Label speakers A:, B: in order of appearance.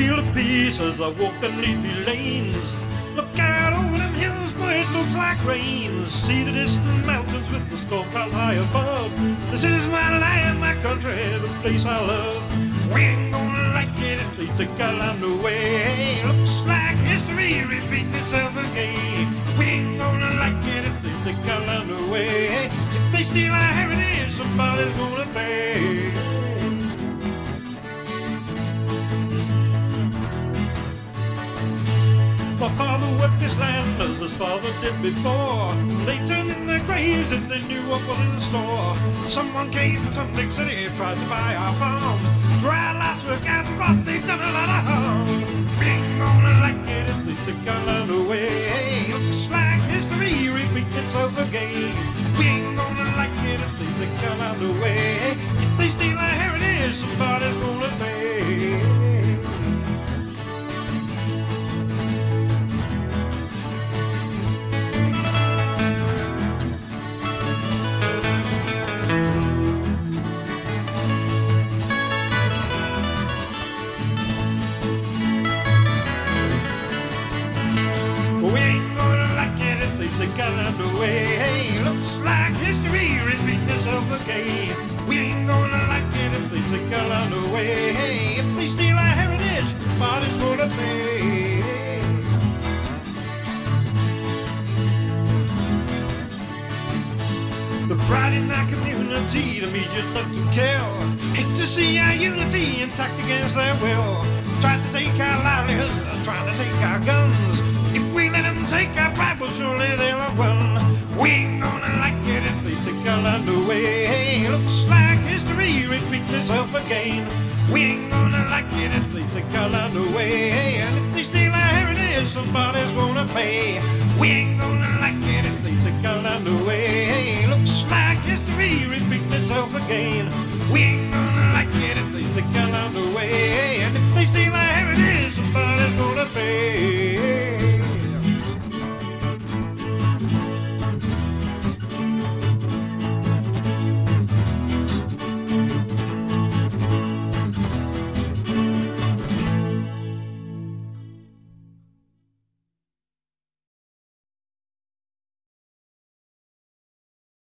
A: feel the peace as I walk the leafy lanes. Look out over them hills, boy, it looks like rain. See the distant mountains with the storm clouds high above. This is my land, my country, the place I love. We ain't gonna like it if they take our land away. Looks like history repeating itself again. We ain't gonna like it if they take our land away. If they steal our heritage, somebody's gonna pay. Did before. They turned in their graves if they knew what was in store. Someone came from some big city, tried to buy our farm. Tried last week after what they've done a lot of harm. We ain't gonna like it if they take our land away. Looks like history repeats itself again. We ain't gonna like it if they take our land away. Land away. Hey, looks like history repeating itself again. We ain't gonna like it if they take our land away. Hey, if they steal our heritage, somebody's gonna pay. The pride in our community, the media love to kill. Hate to see our unity intact against their will. Trying to take our livelihoods, trying to take our guns. They take our land away.